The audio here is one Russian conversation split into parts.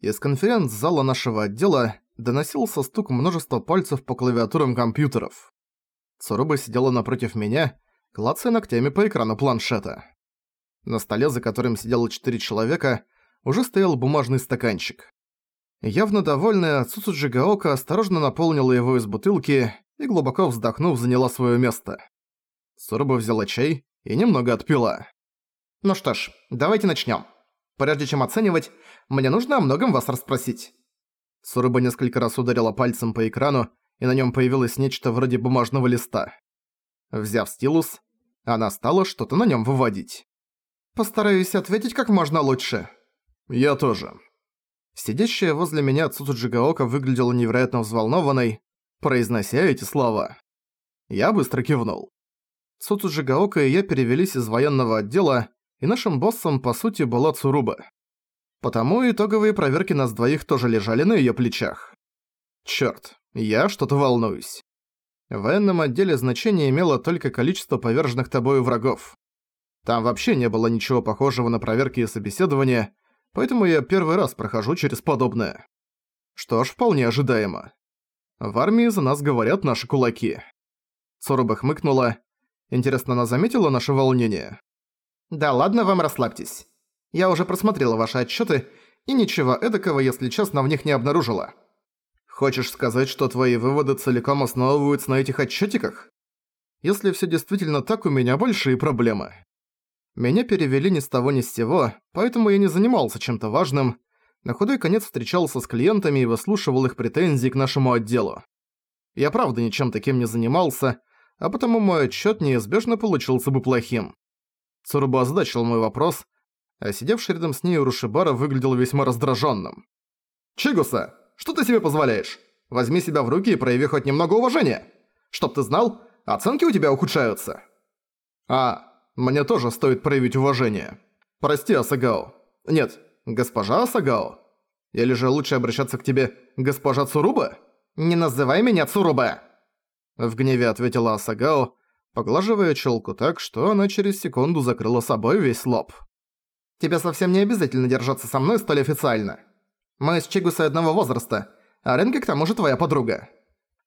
Из конференц-зала нашего отдела доносился стук множества пальцев по клавиатурам компьютеров. Цуруба сидела напротив меня, клацая ногтями по экрану планшета. На столе, за которым сидело четыре человека, уже стоял бумажный стаканчик. Явно довольная, Цуцуджи Гаока осторожно наполнила его из бутылки и, глубоко вздохнув, заняла свое место. Цуруба взяла чай и немного отпила. «Ну что ж, давайте начнем. Прежде чем оценивать, мне нужно о многом вас расспросить». Цуруба несколько раз ударила пальцем по экрану, и на нем появилось нечто вроде бумажного листа. Взяв стилус, она стала что-то на нем выводить. «Постараюсь ответить как можно лучше». «Я тоже». Сидящая возле меня Цуцуджи выглядела невероятно взволнованной, произнося эти слова. Я быстро кивнул. Цуцуджи и я перевелись из военного отдела, и нашим боссом, по сути, была Цуруба. Потому итоговые проверки нас двоих тоже лежали на её плечах. Чёрт, я что-то волнуюсь. В военном отделе значение имело только количество поверженных тобою врагов. Там вообще не было ничего похожего на проверки и собеседования, поэтому я первый раз прохожу через подобное. Что ж, вполне ожидаемо. В армии за нас говорят наши кулаки. Цуруба хмыкнула. Интересно, она заметила наше волнение? Да ладно вам, расслабьтесь. Я уже просмотрела ваши отчеты и ничего эдакого, если честно, в них не обнаружила. Хочешь сказать, что твои выводы целиком основываются на этих отчетиках? Если все действительно так, у меня большие проблемы. Меня перевели ни с того ни с сего, поэтому я не занимался чем-то важным. На худой конец встречался с клиентами и выслушивал их претензии к нашему отделу. Я правда ничем таким не занимался, а потому мой отчет неизбежно получился бы плохим. Цуруба озадачил мой вопрос, а сидевший рядом с ней Урушибара выглядел весьма раздраженным. «Чигуса, что ты себе позволяешь? Возьми себя в руки и прояви хоть немного уважения. Чтоб ты знал, оценки у тебя ухудшаются». «А, мне тоже стоит проявить уважение. Прости, Асагао. Нет, госпожа Асагао. Или же лучше обращаться к тебе госпожа Цуруба? Не называй меня Цуруба!» В гневе ответила Асагао, поглаживая челку так, что она через секунду закрыла собой весь лоб. «Тебе совсем не обязательно держаться со мной столь официально. Мы с Чигусой одного возраста, а Ренге к тому же твоя подруга.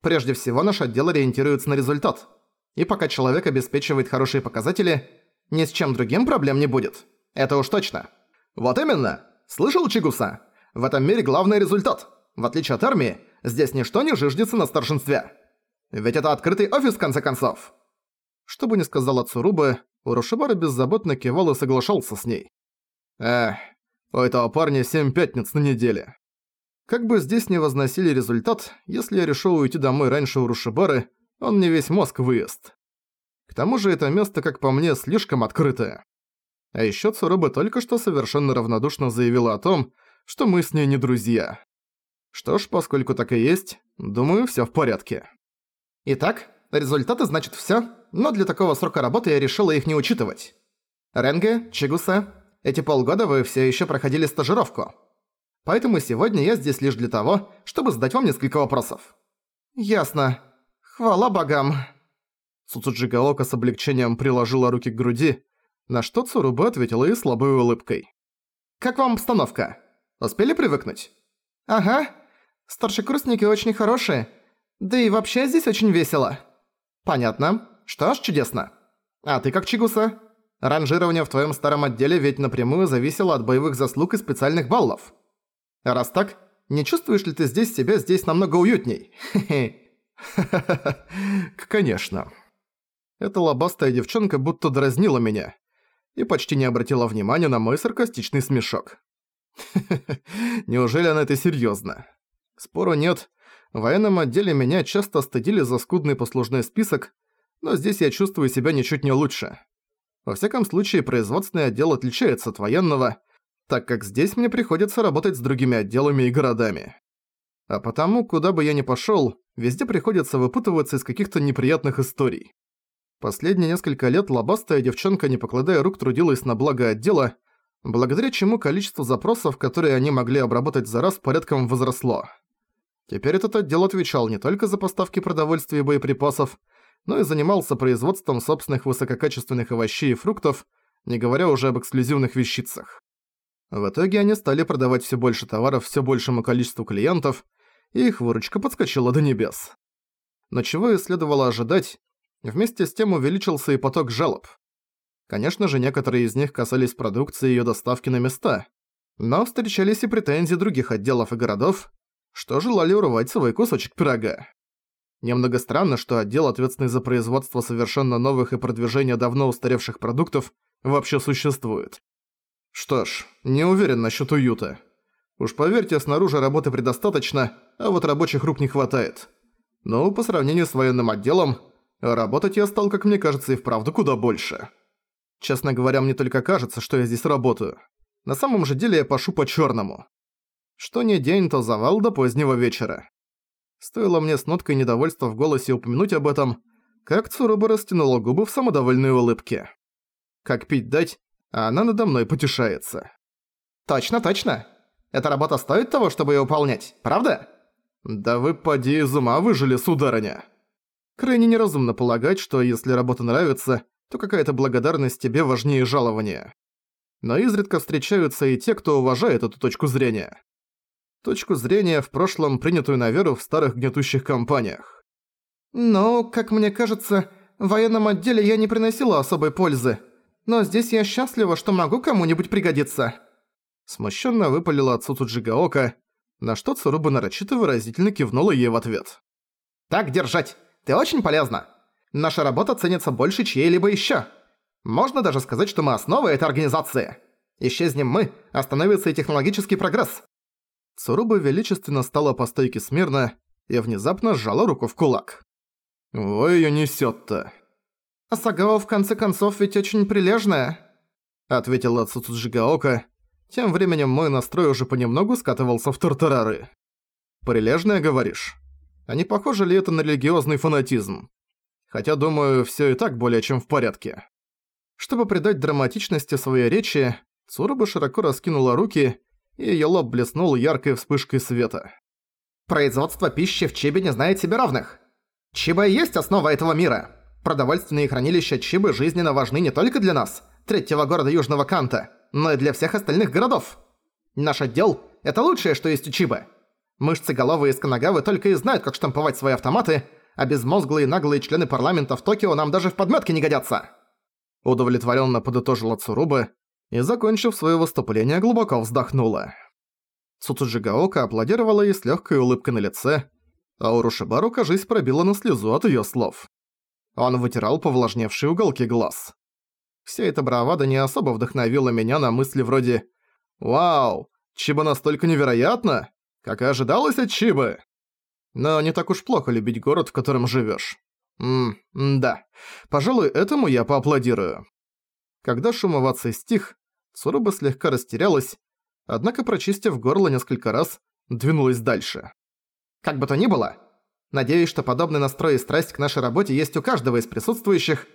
Прежде всего, наш отдел ориентируется на результат. И пока человек обеспечивает хорошие показатели, ни с чем другим проблем не будет. Это уж точно. Вот именно. Слышал, Чигуса? В этом мире главный результат. В отличие от армии, здесь ничто не жиждется на старшинстве. Ведь это открытый офис, в конце концов. Что бы ни сказала Цуруба, Урушибара беззаботно кивал и соглашался с ней. Эх, у этого парня семь пятниц на неделе. Как бы здесь не возносили результат, если я решил уйти домой раньше Урушибары, он мне весь мозг выезд. К тому же это место, как по мне, слишком открытое. А ещё Цуруба только что совершенно равнодушно заявила о том, что мы с ней не друзья. Что ж, поскольку так и есть, думаю, всё в порядке. Итак, результаты значит всё, но для такого срока работы я решила их не учитывать. Ренге, Чигуса, эти полгода вы всё ещё проходили стажировку. Поэтому сегодня я здесь лишь для того, чтобы задать вам несколько вопросов. Ясно. Хвала богам. Цуцуджи с облегчением приложила руки к груди, на что Цуруба ответила ей слабой улыбкой. «Как вам обстановка? Успели привыкнуть?» «Ага. Старшекурсники очень хорошие. Да и вообще здесь очень весело». «Понятно. Что ж, чудесно. А ты как Чигуса? Ранжирование в твоем старом отделе ведь напрямую зависело от боевых заслуг и специальных баллов. Раз так, не чувствуешь ли ты здесь себя здесь намного уютней? Хе-хе». «Конечно». Эта лобастая девчонка будто дразнила меня и почти не обратила внимания на мой саркастичный смешок. Неужели она это серьёзно? Спору нет. В военном отделе меня часто стыдили за скудный послужной список, но здесь я чувствую себя ничуть не лучше. Во всяком случае, производственный отдел отличается от военного, так как здесь мне приходится работать с другими отделами и городами. А потому, куда бы я ни пошёл, везде приходится выпутываться из каких-то неприятных историй. Последние несколько лет лобастая девчонка, не покладая рук, трудилась на благо отдела, благодаря чему количество запросов, которые они могли обработать за раз, порядком возросло. Теперь этот отдел отвечал не только за поставки продовольствия и боеприпасов, но и занимался производством собственных высококачественных овощей и фруктов, не говоря уже об эксклюзивных вещицах. В итоге они стали продавать все больше товаров все большему количеству клиентов, и их выручка подскочила до небес. Но чего и следовало ожидать, вместе с тем увеличился и поток жалоб. Конечно же, некоторые из них касались продукции и её доставки на места, но встречались и претензии других отделов и городов, что желали урвать свой кусочек пирога. Немного странно, что отдел, ответственный за производство совершенно новых и продвижение давно устаревших продуктов, вообще существует. Что ж, не уверен насчет уюта. Уж поверьте, снаружи работы предостаточно, а вот рабочих рук не хватает. Но по сравнению с военным отделом, работать я стал, как мне кажется, и вправду куда больше. Честно говоря, мне только кажется, что я здесь работаю. На самом же деле я пашу по черному. Что не день, то завал до позднего вечера. Стоило мне с ноткой недовольства в голосе упомянуть об этом, как Цуруба растянула губы в самодовольной улыбке. Как пить дать, а она надо мной потешается. «Точно, точно. Эта работа стоит того, чтобы ее выполнять, правда?» «Да вы поди из ума выжили, сударыня!» Крайне неразумно полагать, что если работа нравится, то какая-то благодарность тебе важнее жалования. Но изредка встречаются и те, кто уважает эту точку зрения. Точку зрения, в прошлом принятую на веру в старых гнетущих компаниях. «Но, как мне кажется, в военном отделе я не приносила особой пользы. Но здесь я счастлива, что могу кому-нибудь пригодиться». Смущенно выпалила отцу Туджигаока, на что Цуруба нарочито выразительно кивнула ей в ответ. «Так держать! Ты очень полезна! Наша работа ценится больше чьей-либо ещё. Можно даже сказать, что мы основа этой организации. Исчезнем мы, остановится и технологический прогресс». Цуруба величественно стала по стойке смирно и внезапно сжала руку в кулак. «Ой, её несёт-то!» «А Сагао в конце концов ведь очень прилежная», — ответила Цуцуджигаока, тем временем мой настрой уже понемногу скатывался в тартарары. «Прилежная, говоришь? А не похоже ли это на религиозный фанатизм? Хотя, думаю, всё и так более чем в порядке». Чтобы придать драматичности своей речи, Цуруба широко раскинула руки, и её лоб блеснул яркой вспышкой света. «Производство пищи в Чибе не знает себе равных. Чиба есть основа этого мира. Продовольственные хранилища Чибы жизненно важны не только для нас, третьего города Южного Канта, но и для всех остальных городов. Наш отдел – это лучшее, что есть у Чибы. Мышцы-головые из Канагавы только и знают, как штамповать свои автоматы, а безмозглые наглые члены парламента в Токио нам даже в подметке не годятся. Удовлетворенно подытожила Цуруба и, закончив свое выступление, глубоко вздохнула. Суцуджигаока аплодировала ей с легкой улыбкой на лице, а Урушибару, кажись, пробила на слезу от ее слов. Он вытирал повлажневшие уголки глаз. Вся эта бравада не особо вдохновила меня на мысли вроде «Вау, Чиба настолько невероятно, как и ожидалось от Чибы!» Но не так уж плохо любить город, в котором живёшь. Ммм, да. Пожалуй, этому я поаплодирую. Когда шум овации стих, Цуруба слегка растерялась, однако, прочистив горло несколько раз, двинулась дальше. «Как бы то ни было, надеюсь, что подобный настрой и страсть к нашей работе есть у каждого из присутствующих.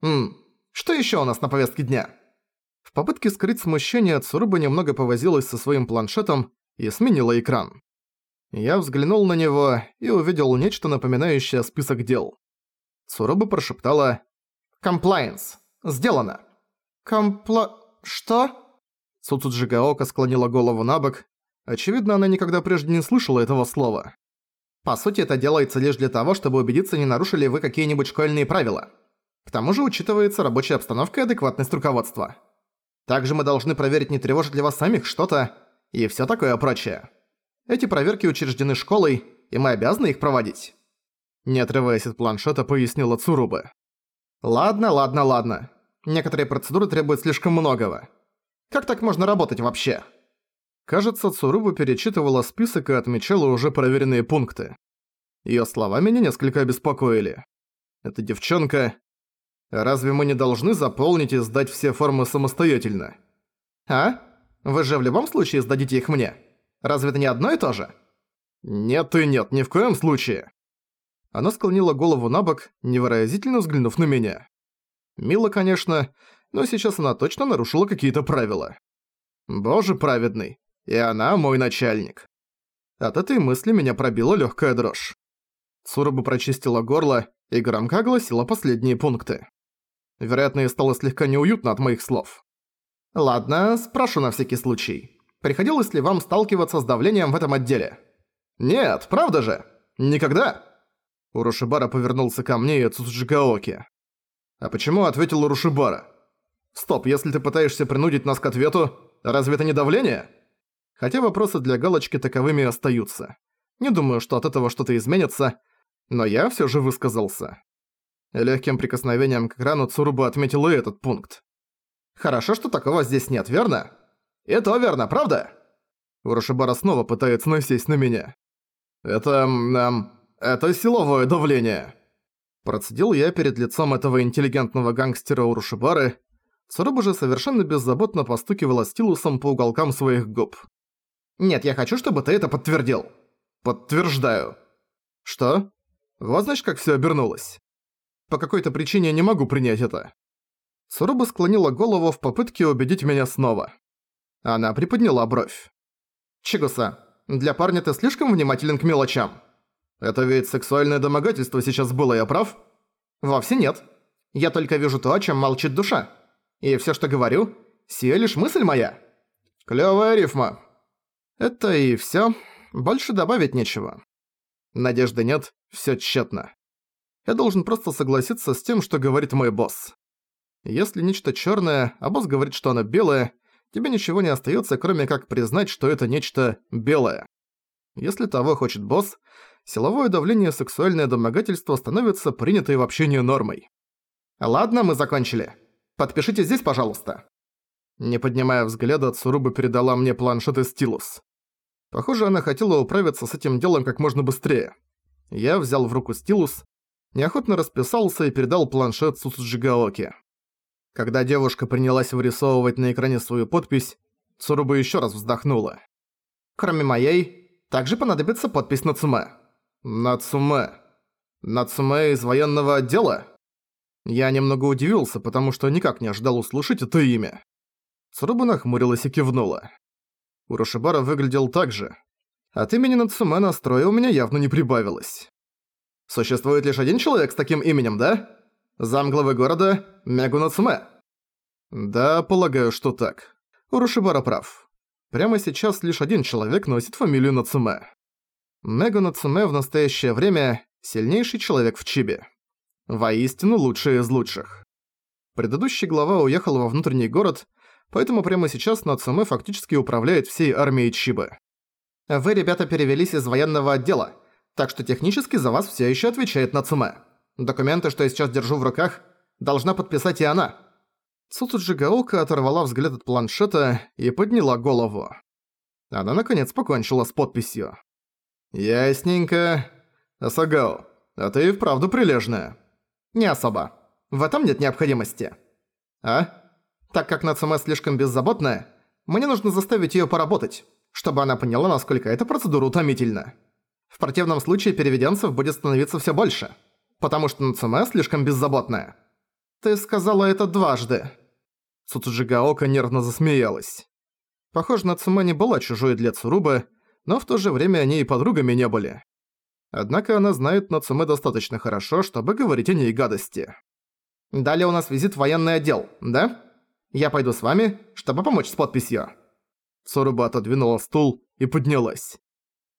Ммм, что ещё у нас на повестке дня?» В попытке скрыть смущение, Цуруба немного повозилась со своим планшетом и сменила экран. Я взглянул на него и увидел нечто напоминающее список дел. Цуруба прошептала «Комплайенс. Сделано». «Компла... что?» Суцуджигаока склонила голову на бок. Очевидно, она никогда прежде не слышала этого слова. «По сути, это делается лишь для того, чтобы убедиться, не нарушили вы какие-нибудь школьные правила. К тому же учитывается рабочая обстановка и адекватность руководства. Также мы должны проверить, не тревожит ли вас самих что-то и всё такое прочее. Эти проверки учреждены школой, и мы обязаны их проводить». Не отрываясь от планшета, пояснила Цуруба. «Ладно, ладно, ладно. Некоторые процедуры требуют слишком многого. Как так можно работать вообще?» Кажется, Цуруба перечитывала список и отмечала уже проверенные пункты. Её слова меня несколько обеспокоили. Эта девчонка... Разве мы не должны заполнить и сдать все формы самостоятельно? А? Вы же в любом случае сдадите их мне. Разве это не одно и то же? Нет и нет, ни в коем случае. Она склонила голову на бок, невыразительно взглянув на меня. Мило, конечно, но сейчас она точно нарушила какие-то правила. Боже праведный, и она мой начальник. От этой мысли меня пробила легкая дрожь. Цуруба прочистила горло и громко огласила последние пункты. Вероятно, ей стало слегка неуютно от моих слов. Ладно, спрошу на всякий случай. Приходилось ли вам сталкиваться с давлением в этом отделе? Нет, правда же? Никогда? Урушибара повернулся ко мне и Цуцджигаоки. «А почему?» – ответил Урушибара. «Стоп, если ты пытаешься принудить нас к ответу, разве это не давление?» Хотя вопросы для галочки таковыми остаются. Не думаю, что от этого что-то изменится, но я всё же высказался. Легким прикосновением к экрану Цуруба отметил и этот пункт. «Хорошо, что такого здесь нет, верно?» «Это верно, правда?» Урушибара снова пытается насесть на меня. «Это... эм... это силовое давление». Процедил я перед лицом этого интеллигентного гангстера Урушибары. Цуруба же совершенно беззаботно постукивала стилусом по уголкам своих губ. «Нет, я хочу, чтобы ты это подтвердил». «Подтверждаю». «Что? Вот значит, как всё обернулось. По какой-то причине я не могу принять это». Цуруба склонила голову в попытке убедить меня снова. Она приподняла бровь. «Чигуса, для парня ты слишком внимателен к мелочам». Это ведь сексуальное домогательство сейчас было, я прав? Вовсе нет. Я только вижу то, о чем молчит душа. И всё, что говорю, сия лишь мысль моя. Клёвая рифма. Это и всё. Больше добавить нечего. Надежды нет, всё тщетно. Я должен просто согласиться с тем, что говорит мой босс. Если нечто чёрное, а босс говорит, что оно белое, тебе ничего не остаётся, кроме как признать, что это нечто белое. Если того хочет босс, силовое давление и сексуальное домогательство становятся принятой в общении нормой. «Ладно, мы закончили. Подпишите здесь, пожалуйста». Не поднимая взгляда, Цуруба передала мне планшет и стилус. Похоже, она хотела управиться с этим делом как можно быстрее. Я взял в руку стилус, неохотно расписался и передал планшет Цуцуджигаоки. Когда девушка принялась вырисовывать на экране свою подпись, Цуруба еще раз вздохнула. «Кроме моей, также понадобится подпись Нацуме». Нацуме. Нацуме из военного отдела? Я немного удивился, потому что никак не ожидал услышать это имя. Цуруба нахмурилась и кивнула. Урошибара выглядел так же. От имени Нацуме настроя у меня явно не прибавилось. Существует лишь один человек с таким именем, да? Замглавы города Мегу Нацуме. Да, полагаю, что так. Урошибара прав. Прямо сейчас лишь один человек носит фамилию Нацуме. Мега Нацуме в настоящее время сильнейший человек в Чибе. Воистину лучший из лучших. Предыдущий глава уехал во внутренний город, поэтому прямо сейчас Нацуме фактически управляет всей армией Чибы. Вы, ребята, перевелись из военного отдела, так что технически за вас все еще отвечает Нацуме. Документы, что я сейчас держу в руках, должна подписать и она. Цуцуджи Гаока оторвала взгляд от планшета и подняла голову. Она наконец покончила с подписью. «Ясненько. Асагао, а ты и вправду прилежная». «Не особо. В этом нет необходимости». «А?» «Так как Нацуме слишком беззаботная, мне нужно заставить её поработать, чтобы она поняла, насколько эта процедура утомительна. В противном случае переведенцев будет становиться всё больше, потому что Нацуме слишком беззаботная». «Ты сказала это дважды». Цуцуджигаока нервно засмеялась. Похоже, Нацуме не была чужой для Цурубы, но в то же время они и подругами не были. Однако она знает Нацуме достаточно хорошо, чтобы говорить о ней гадости. «Далее у нас визит в военный отдел, да? Я пойду с вами, чтобы помочь с подписью». Цуруба отодвинула стул и поднялась.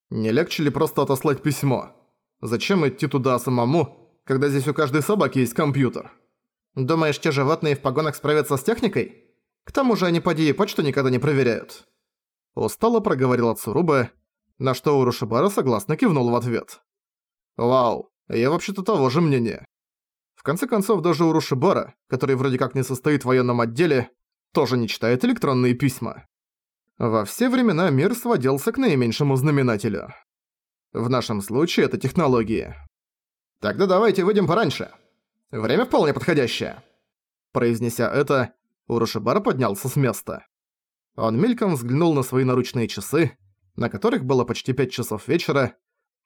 «Не легче ли просто отослать письмо? Зачем идти туда самому, когда здесь у каждой собаки есть компьютер?» «Думаешь, те животные в погонах справятся с техникой? К тому же они поди почту никогда не проверяют». Устало проговорила Цуруба, на что Урушибара согласно кивнул в ответ. «Вау, я вообще-то того же мнения». В конце концов, даже Урушибара, который вроде как не состоит в военном отделе, тоже не читает электронные письма. Во все времена мир сводился к наименьшему знаменателю. В нашем случае это технологии. «Тогда давайте выйдем пораньше. Время вполне подходящее». Произнеся это, Урушибара поднялся с места. Он мельком взглянул на свои наручные часы, на которых было почти пять часов вечера,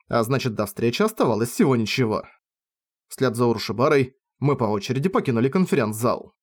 а значит до встречи оставалось всего ничего. Вслед за Урушибарой мы по очереди покинули конференц-зал.